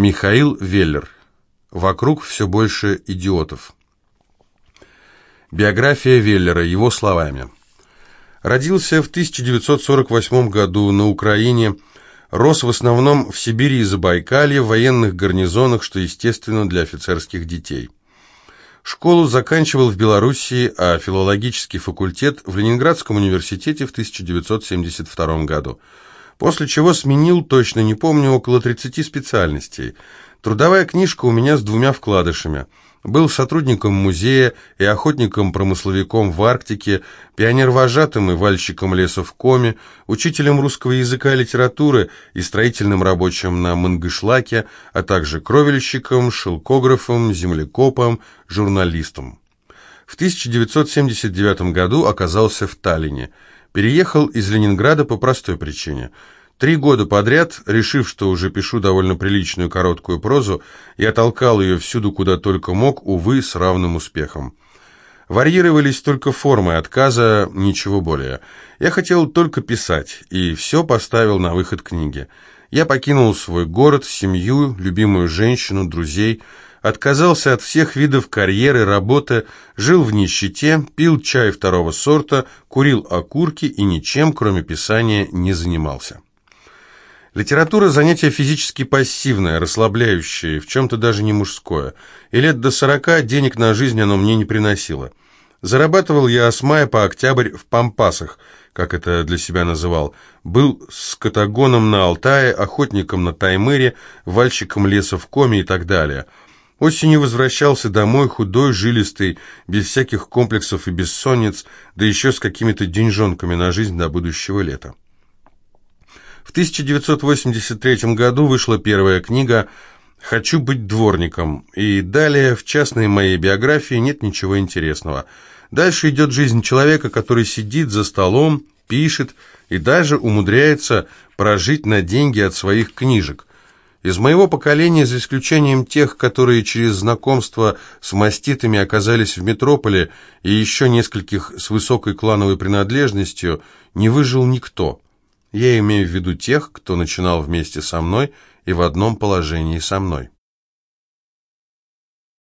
Михаил Веллер. Вокруг все больше идиотов. Биография Веллера, его словами. Родился в 1948 году на Украине, рос в основном в Сибири и Забайкалье, в военных гарнизонах, что естественно для офицерских детей. Школу заканчивал в Белоруссии, а филологический факультет в Ленинградском университете в 1972 году после чего сменил, точно не помню, около 30 специальностей. Трудовая книжка у меня с двумя вкладышами. Был сотрудником музея и охотником-промысловиком в Арктике, пионер-вожатым и вальщиком леса в Коме, учителем русского языка и литературы и строительным рабочим на Мангышлаке, а также кровельщиком, шелкографом, землекопом, журналистом. В 1979 году оказался в Таллине – Переехал из Ленинграда по простой причине. Три года подряд, решив, что уже пишу довольно приличную короткую прозу, я толкал ее всюду, куда только мог, увы, с равным успехом. Варьировались только формы отказа, ничего более. Я хотел только писать, и все поставил на выход книги. Я покинул свой город, семью, любимую женщину, друзей, отказался от всех видов карьеры, работы, жил в нищете, пил чай второго сорта, курил окурки и ничем, кроме писания, не занимался. Литература – занятие физически пассивное, расслабляющее, в чем-то даже не мужское, и лет до сорока денег на жизнь оно мне не приносило. Зарабатывал я с мая по октябрь в Пампасах, как это для себя называл. Был скотагоном на Алтае, охотником на Таймыре, вальщиком леса в Коме и так далее – Осенью возвращался домой худой, жилистый, без всяких комплексов и бессонниц, да еще с какими-то деньжонками на жизнь до будущего лета. В 1983 году вышла первая книга «Хочу быть дворником», и далее в частной моей биографии нет ничего интересного. Дальше идет жизнь человека, который сидит за столом, пишет и даже умудряется прожить на деньги от своих книжек. Из моего поколения, за исключением тех, которые через знакомство с маститами оказались в метрополе, и еще нескольких с высокой клановой принадлежностью, не выжил никто. Я имею в виду тех, кто начинал вместе со мной и в одном положении со мной.